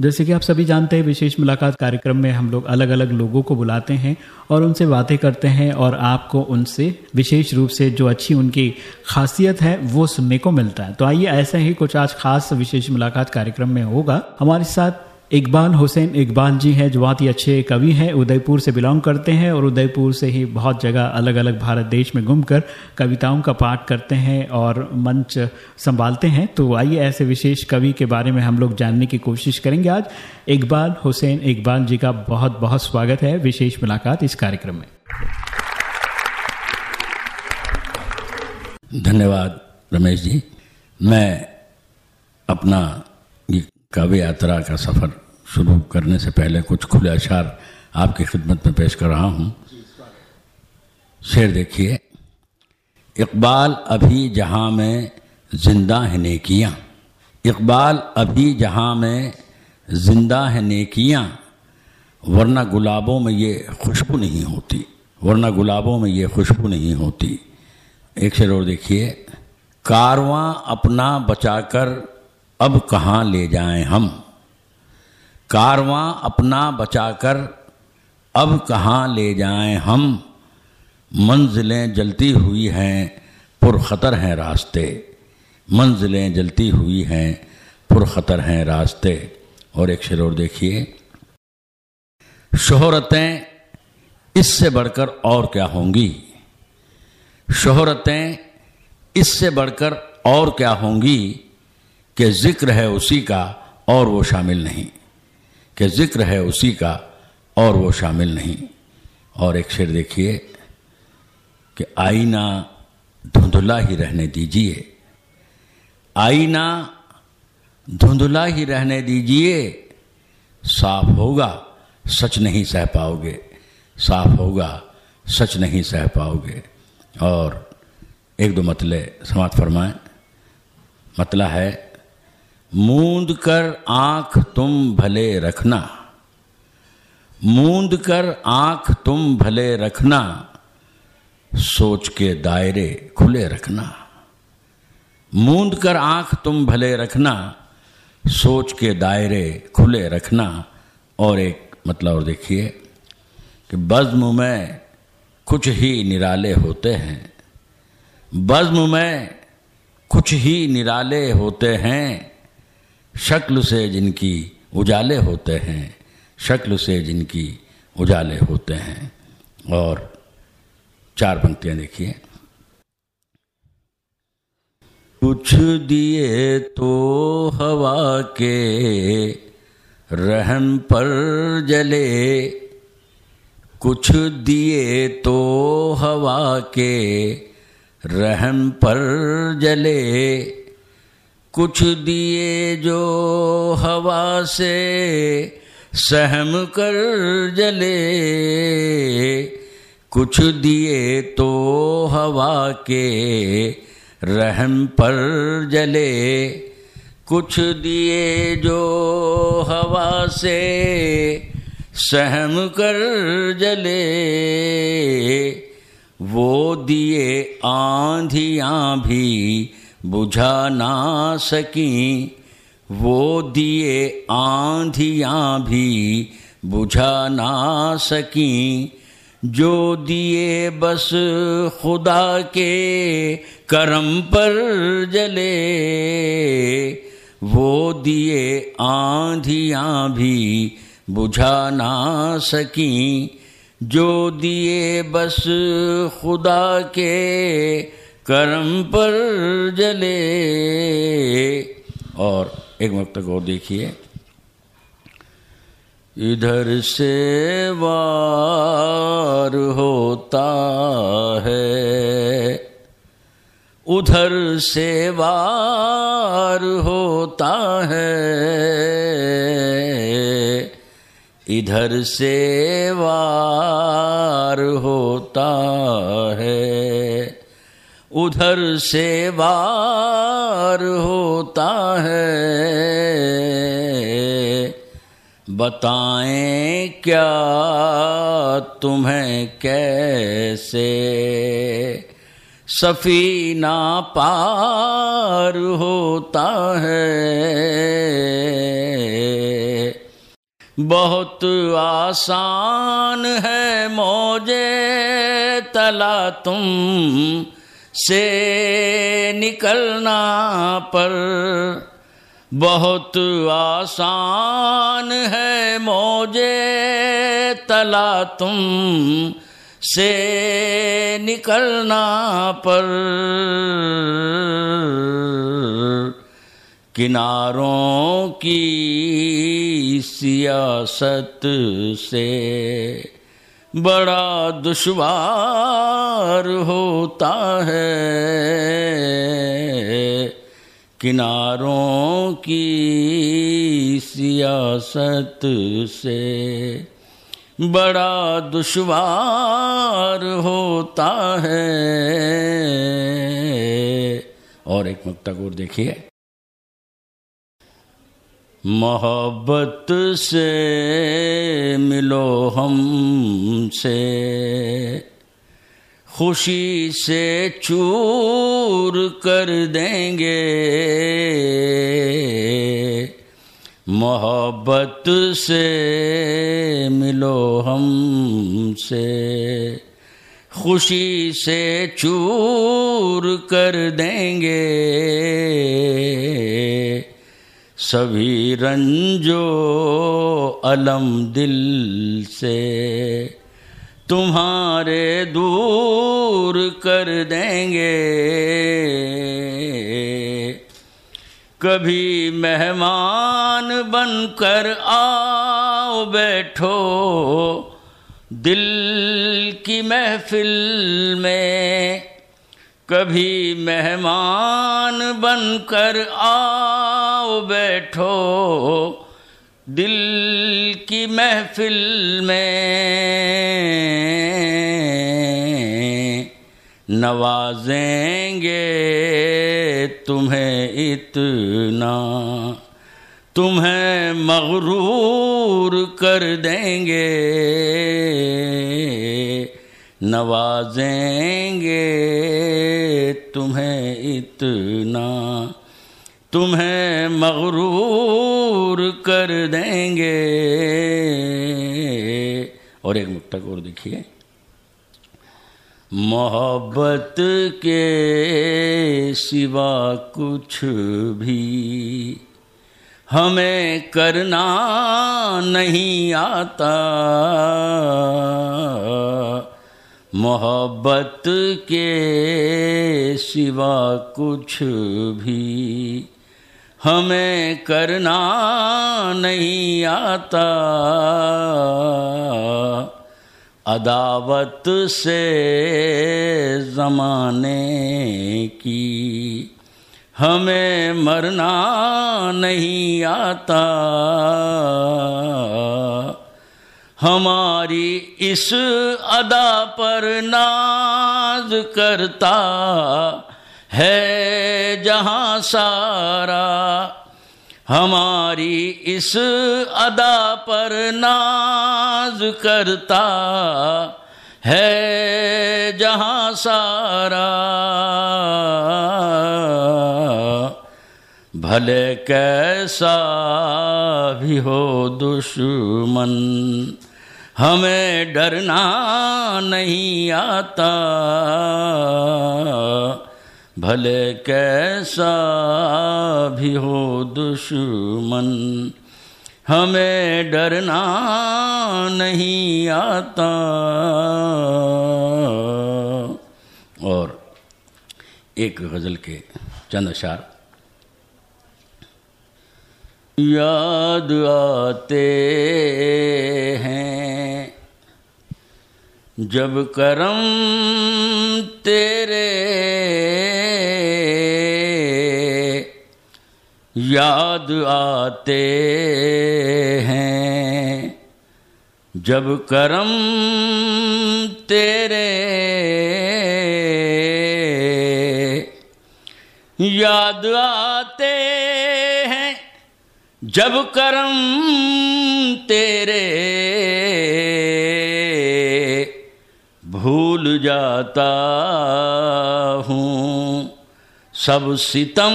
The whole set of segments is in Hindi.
जैसे कि आप सभी जानते हैं, विशेष मुलाकात कार्यक्रम में हम लोग अलग अलग लोगों को बुलाते हैं और उनसे बातें करते हैं और आपको उनसे विशेष रूप से जो अच्छी उनकी खासियत है, वो सुनने को मिलता है। तो आइए, ऐसा ही कुछ आज खास विशेष मुलाकात कार्यक्रम में होगा। हमारे साथ इकबाल हुसैन इकबाल जी हैं, जो बहुत ही अच्छे कवि हैं, उदयपुर से बिलोंग करते हैं और उदयपुर से ही बहुत जगह अलग अलग भारत देश में घूमकर कविताओं का पाठ करते हैं और मंच संभालते हैं। तो आइए ऐसे विशेष कवि के बारे में हम लोग जानने की कोशिश करेंगे आज। इकबाल हुसैन इकबाल जी का बहुत बहुत स्वागत है विशेष मुलाकात इस कार्यक्रम में। धन्यवाद रमेश जी। मैं अपना काव्य यात्रा का सफ़र शुरू करने से पहले कुछ खुले अशार आपकी खिदमत में पेश कर रहा हूँ। शेर देखिए, इकबाल अभी जहाँ में ज़िंदा है नेकियाँ। इकबाल अभी जहाँ में ज़िंदा है नेकियाँ। वरना गुलाबों में ये खुशबू नहीं होती। वरना गुलाबों में ये खुशबू नहीं होती। एक शेर और देखिए, कारवां अपना बचाकर अब कहाँ ले जाएँ हम? कारवां अपना बचाकर अब कहाँ ले जाएँ हम? मंजिलें जलती हुई हैं, पुरखतर हैं रास्ते। मंजिलें जलती हुई हैं, पुरखतर हैं रास्ते। और एक शेर और देखिए। शोहरतें इससे बढ़कर और क्या होंगी? शोहरतें इससे बढ़कर और क्या होंगी? कि ज़िक्र है उसी का और वो शामिल नहीं। कि ज़िक्र है उसी का और वो शामिल नहीं। और एक शेर देखिए कि आईना धुंधला ही रहने दीजिए। आईना धुंधला ही रहने दीजिए, साफ़ होगा, सच नहीं सह पाओगे। साफ़ होगा, सच नहीं सह पाओगे। और एक दो मतले समाप्त फरमाएँ। मतला है मूंद कर आँख तुम भले रखना। मूंद कर आँख तुम भले रखना, सोच के दायरे खुले रखना। मूंद कर आँख तुम भले रखना, सोच के दायरे खुले रखना। और एक मतलब और देखिए कि बज्म में कुछ ही निराले होते हैं। बज्म में कुछ ही निराले होते हैं। शक्ल से जिनकी उजाले होते हैं, शक्ल से जिनकी उजाले होते हैं। और चार पंक्तियाँ देखिए। कुछ दिए तो हवा के रहम पर जले, कुछ दिए तो हवा के रहम पर जले। कुछ दिए जो हवा से सहम कर जले। कुछ दिए तो हवा के रहम पर जले। कुछ दिए जो हवा से सहम कर जले। वो दिए आंधियाँ भी बुझा ना सकी, वो दिए आंधियाँ भी। बुझा ना सकी, जो दिए बस खुदा के करम पर जले। वो दिए आंधियाँ भी, बुझा ना सकी, जो दिए बस खुदा के कर्म पर जले। और एक वक्त को देखिए। इधर से वार होता है। उधर से वार होता है। इधर से वार होता उधर से वार होता है। बताएँ क्या तुम्हें कैसे? सफीना पार होता है। बहुत आसान है मौजे तला तुम। से निकलना पर बहुत आसान है मौजे तला तुम से निकलना पर। किनारों की सियासत से बड़ा दुश्वार होता है। किनारों की सियासत से बड़ा दुश्वार होता है। और एक मुक्ता और देखिए। मोहब्बत से मिलो हमसे। खुशी से चूर कर देंगे। मोहब्बत से मिलो हमसे। खुशी से चूर कर देंगे। सभी रंजो अलम दिल से, तुम्हारे दूर कर देंगे। कभी मेहमान बनकर आओ बैठो, दिल की महफिल में। कभी मेहमान बनकर आओ बैठो दिल की महफिल में। नवाजेंगे तुम्हें इतना, तुम्हें मगरूर कर देंगे। नवाजेंगे तुम्हें इतना तुम्हें मगरूर कर देंगे। और एक मुक्तक और देखिए। मोहब्बत के सिवा कुछ भी हमें करना नहीं आता। मोहब्बत के सिवा कुछ भी हमें करना नहीं आता। अदावत से ज़माने की हमें मरना नहीं आता। हमारी इस अदा पर नाज करता है जहाँ सारा हमारी इस अदा पर नाज करता है जहाँ सारा भले कैसा भी हो दुश्मन, हमें डरना नहीं आता। भले कैसा भी हो दुश्मन, हमें डरना नहीं आता। और एक गज़ल के चंद अशार। याद आते हैं, जब करम तेरे याद आते हैं। जब करम तेरे याद आते हैं। जब करम तेरे भूल जाता हूँ। सब सितम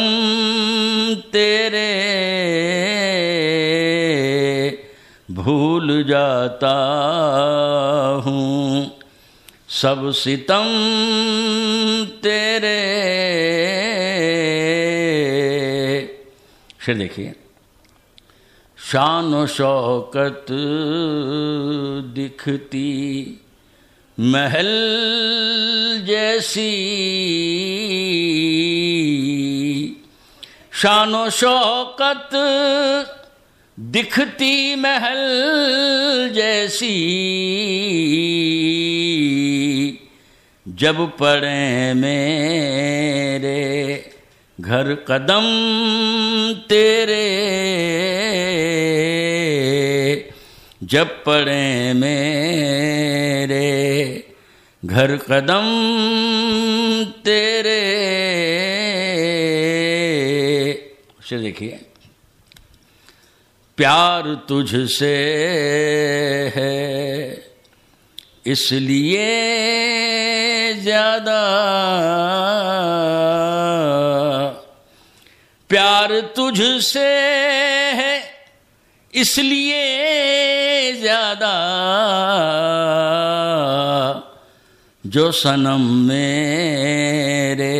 तेरे भूल जाता हूँ। सब सितम तेरे फिर देखिए। शान शौकत दिखती महल जैसी शान शौकत दिखती महल जैसी। जब पड़े मेरे घर कदम तेरे जब पड़े मेरे घर कदम तेरे। उसे देखिए। प्यार तुझसे है, इसलिए ज़्यादा। प्यार तुझसे है, इसलिए ज़्यादा। जो सनम मेरे,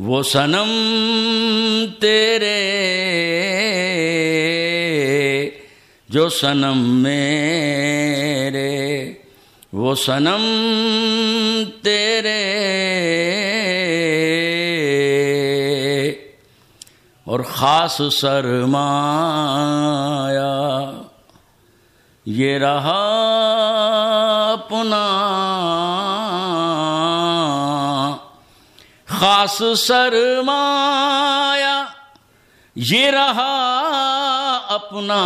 वो सनम तेरे। जो सनम मेरे, वो सनम तेरे। और ख़ास सरमाया ये रहा अपना ख़ास सरमाया। ये रहा अपना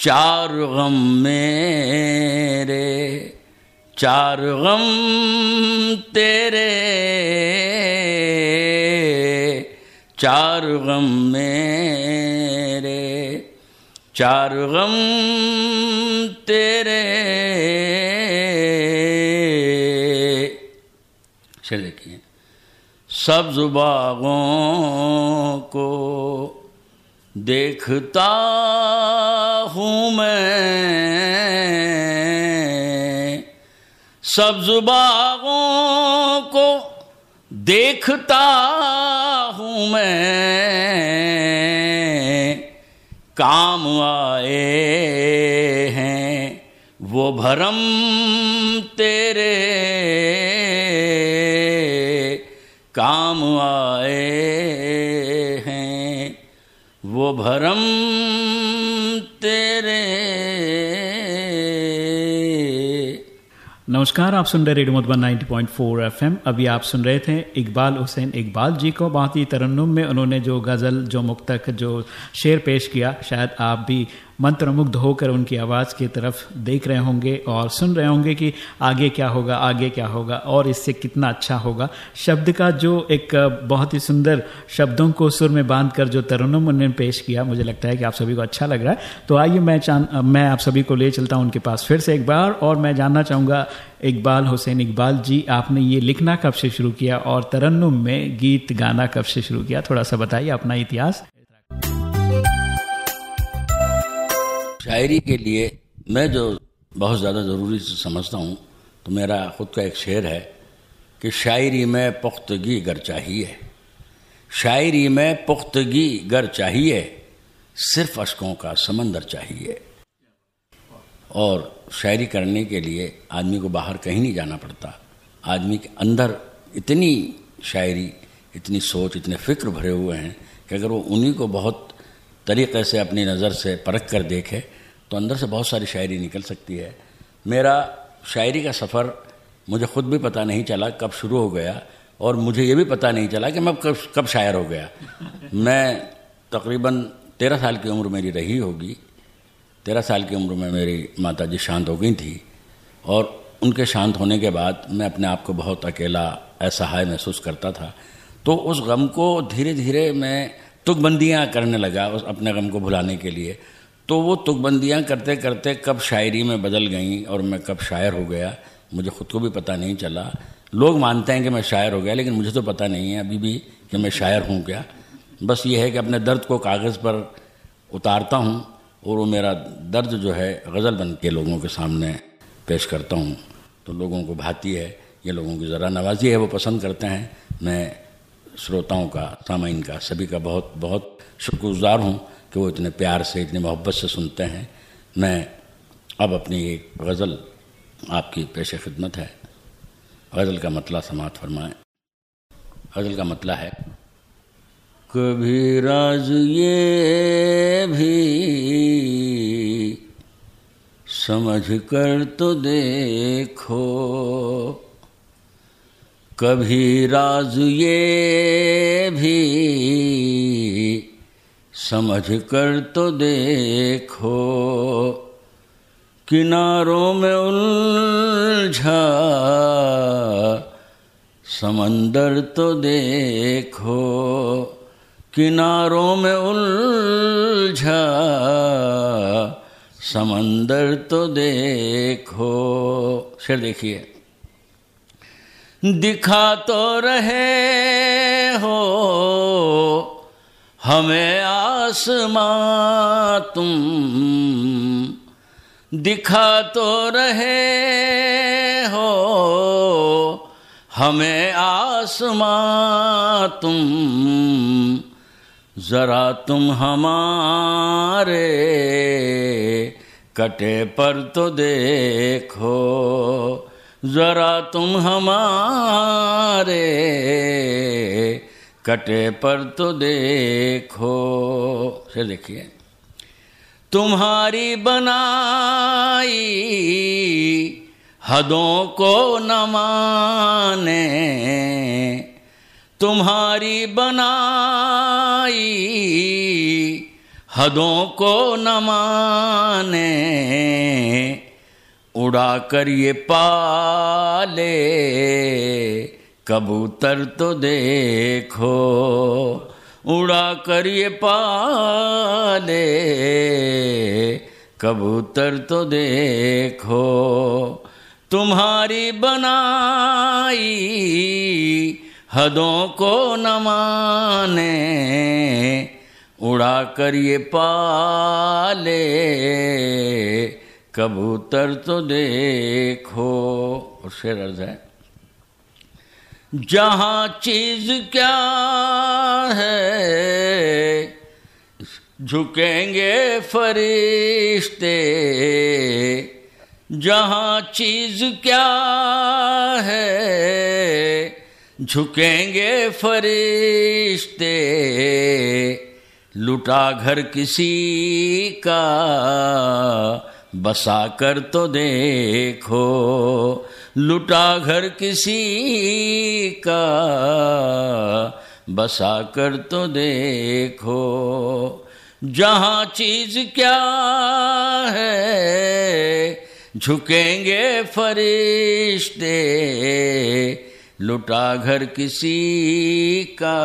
चार गम मेरे, चार गम तेरे। चार गम मेरे चार गम तेरे। चलिए देखिए। सब्ज बागों को देखता हूँ मैं। सब्ज बागों को देखता हूँ मैं। काम आए हैं वो भरम तेरे। काम आए हैं वो भरम तेरे। नमस्कार, आप सुन रहे रेडियो मधुबन 90.4 एफएम। अभी आप सुन रहे थे इकबाल हुसैन इकबाल जी को बहुत ही तरन्नुम में उन्होंने जो गज़ल, जो मुक्तक, जो शेर पेश किया, शायद आप भी मंत्रमुग्ध होकर उनकी आवाज़ की तरफ़ देख रहे होंगे और सुन रहे होंगे कि आगे क्या होगा, आगे क्या होगा और इससे कितना अच्छा होगा। शब्द का जो एक बहुत ही सुंदर शब्दों को सुर में बाँध कर जो तरन्नुम उन्होंने पेश किया, मुझे लगता है कि आप सभी को अच्छा लग रहा है। तो आइए मैं मैं आप सभी को ले चलता हूँ उनके पास फिर से एक बार और मैं जानना चाहूँगा, इकबाल हुसैन इकबाल जी, आपने ये लिखना कब से शुरू किया और तरन्नुम में गीत गाना कब से शुरू किया? थोड़ा सा बताइए अपना इतिहास। शायरी के लिए मैं जो बहुत ज़्यादा ज़रूरी समझता हूँ तो मेरा ख़ुद का एक शेर है कि शायरी में पुख्तगी गर चाहिए। शायरी में पुख्तगी गर चाहिए, सिर्फ़ अशकों का समंदर चाहिए। और शायरी करने के लिए आदमी को बाहर कहीं नहीं जाना पड़ता। आदमी के अंदर इतनी शायरी, इतनी सोच, इतने फ़िक्र भरे हुए हैं कि अगर वो उन्हीं को बहुत तरीक़े से अपनी नज़र से परख कर देखे तो अंदर से बहुत सारी शायरी निकल सकती है। मेरा शायरी का सफ़र मुझे ख़ुद भी पता नहीं चला कब शुरू हो गया और मुझे ये भी पता नहीं चला कि मैं कब कब शायर हो गया। मैं तकरीबन तेरह साल की उम्र मेरी रही होगी। तेरह साल की उम्र में मेरी माता जी शांत हो गई थी और उनके शांत होने के बाद मैं अपने आप को बहुत अकेला, असहाय महसूस करता था। तो उस गम को धीरे धीरे मैं तुकबंदियाँ करने लगा उस, अपने गम को भुलाने के लिए। तो वो तुकबंदियाँ करते करते कब शायरी में बदल गई और मैं कब शायर हो गया, मुझे खुद को भी पता नहीं चला। लोग मानते हैं कि मैं शायर हो गया, लेकिन मुझे तो पता नहीं है अभी भी कि मैं शायर हूँ क्या। बस ये है कि अपने दर्द को कागज़ पर उतारता हूँ और वो मेरा दर्द जो है गज़ल बन के लोगों के सामने पेश करता हूँ। तो लोगों को भाती है, ये लोगों की ज़रा नवाजी है, वो पसंद करते हैं। मैं श्रोताओं का, सामाइन का, सभी का बहुत बहुत शुक्रगुजार हूँ। कि वो इतने प्यार से, इतनी मोहब्बत से सुनते हैं। मैं अब अपनी एक गज़ल आपकी पेश खिदमत है। गज़ल का मतला समात फरमाएँ। गज़ल का मतला है, कभी राज ये भी समझ कर तो देखो, कभी राज ये भी समझ कर तो देखो। किनारों में उलझा, समंदर तो देखो। किनारों में उलझा, समंदर तो देखो। शेर देखिए। दिखा तो रहे हो हमें आसमां तुम दिखा तो रहे हो। हमें आसमां तुम जरा तुम हमारे कटे पर तो देखो। जरा तुम हमारे कटे पर तो देखो। से देखिए। तुम्हारी बनाई हदों को न माने, तुम्हारी बनाई हदों को न माने, उड़ा कर ये पाले। कबूतर तो देखो, उड़ा कर ये पाले। कबूतर तो देखो, तुम्हारी बनाई हदों को न माने। उड़ा कर ये पाले, कबूतर तो देखो। और शेर अर्ज़ है जहाँ चीज़ क्या है, झुकेंगे फरिश्ते। जहाँ चीज़ क्या है, झुकेंगे फरिश्ते। लुटा घर किसी का, बसा कर तो देखो लुटा घर किसी का, बसा कर तो देखो, जहाँ चीज़ क्या है, झुकेंगे फरिश्ते। लुटा घर किसी का,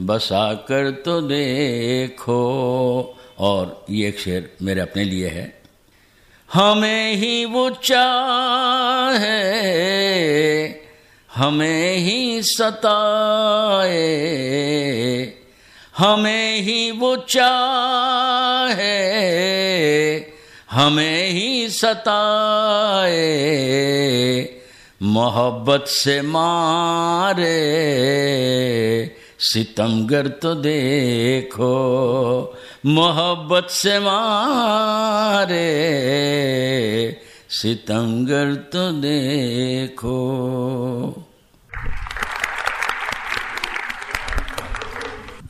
बसा कर तो देखो। और ये एक शेर मेरे अपने लिए है। हमें ही वो चाहे, हमें ही सताए, हमें ही वो चाहे, हमें ही सताए, मोहब्बत से मारे, सितमगर तो देखो मोहब्बत से मारे सितमगर तो देखो।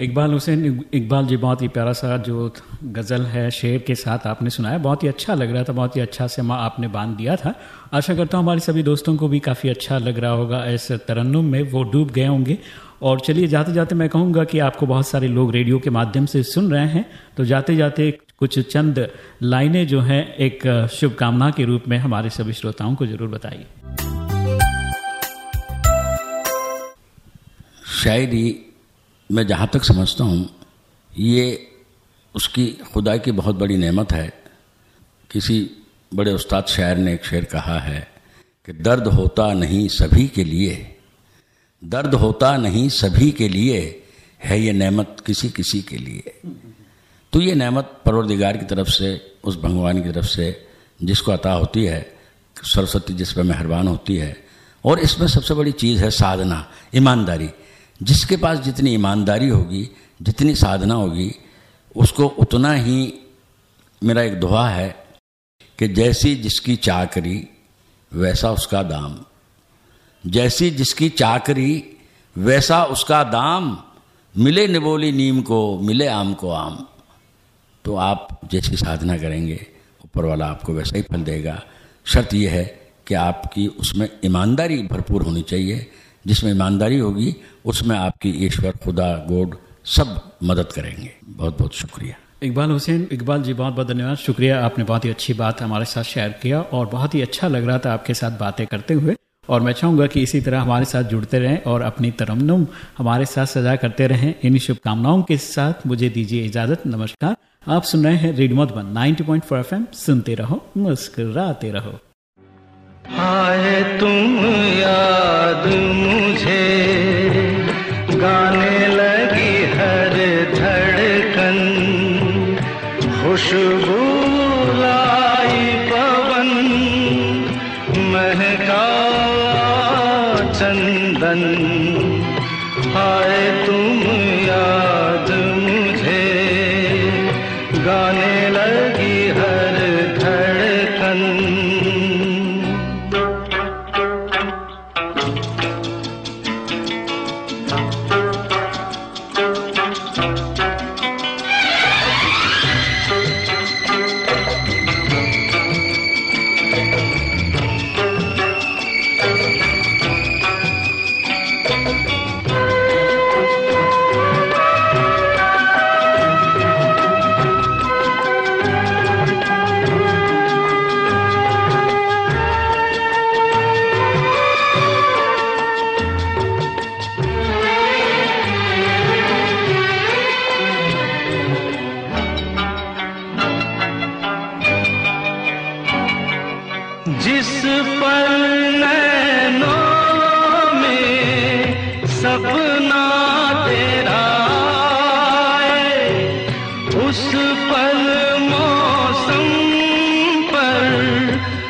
इकबाल हुसैन, इकबाल जी, बहुत ही प्यारा सा जो गज़ल है, शेर के साथ आपने सुनाया, बहुत ही अच्छा लग रहा था, बहुत ही अच्छा से माँ आपने बाँध दिया था। आशा करता हूँ हमारे सभी दोस्तों को भी काफ़ी अच्छा लग रहा होगा, इस तरन्नुम में वो डूब गए होंगे। और चलिए, जाते जाते मैं कहूँगा कि आपको बहुत सारे लोग रेडियो के माध्यम से सुन रहे हैं। तो जाते जाते कुछ चंद लाइनें जो हैं, एक शुभकामना के रूप में हमारे सभी श्रोताओं को ज़रूर बताइए। शायरी मैं जहाँ तक समझता हूँ, ये उसकी खुदा की बहुत बड़ी नेमत है। किसी बड़े उस्ताद शायर ने एक शेर कहा है कि दर्द होता नहीं सभी के लिए। दर्द होता नहीं सभी के लिए है ये नेमत किसी किसी के लिए। तो ये नेमत परवरदिगार की तरफ़ से, उस भगवान की तरफ़ से जिसको अता होती है, सरस्वती जिस पर मेहरबान होती है, और इसमें सबसे बड़ी चीज़ है साधना, ईमानदारी। जिसके पास जितनी ईमानदारी होगी, जितनी साधना होगी, उसको उतना ही मेरा एक दुआ है कि जैसी जिसकी चाकरी, वैसा उसका दाम। जैसी जिसकी चाकरी, वैसा उसका दाम। मिले निबोली नीम को, मिले आम को आम। तो आप जैसी साधना करेंगे, ऊपर वाला आपको वैसा ही फल देगा। शर्त यह है कि आपकी उसमें ईमानदारी भरपूर होनी चाहिए। जिसमें ईमानदारी होगी, उसमें आपकी ईश्वर, खुदा, गोड सब मदद करेंगे। बहुत बहुत शुक्रिया। इकबाल हुसैन, इकबाल जी बहुत बहुत धन्यवाद। शुक्रिया, आपने बहुत ही अच्छी बात हमारे साथ शेयर किया और बहुत ही अच्छा लग रहा था आपके साथ बातें करते हुए। और मैं चाहूँगा कि इसी तरह हमारे साथ जुड़ते रहें और अपनी तरन्नुम हमारे साथ सजा करते रहें। इन शुभकामनाओं के साथ मुझे दीजिए इजाज़त। नमस्कार। आप सुन रहे हैं रेडियो मधुबन 90.4 एफएम। सुनते रहो, मुस्कुराते रहो। आए तुम याद मुझे, गाने लगी हर धड़कन। खुशबू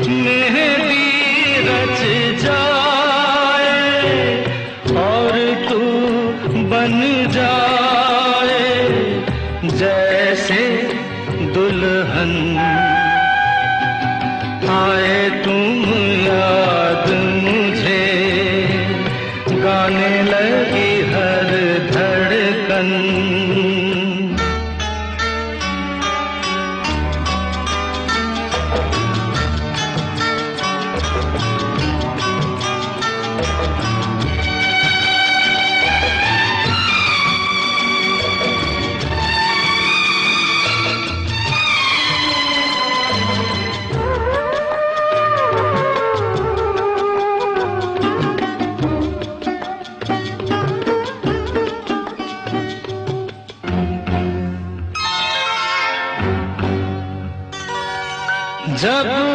मेहंदी रच जाए जब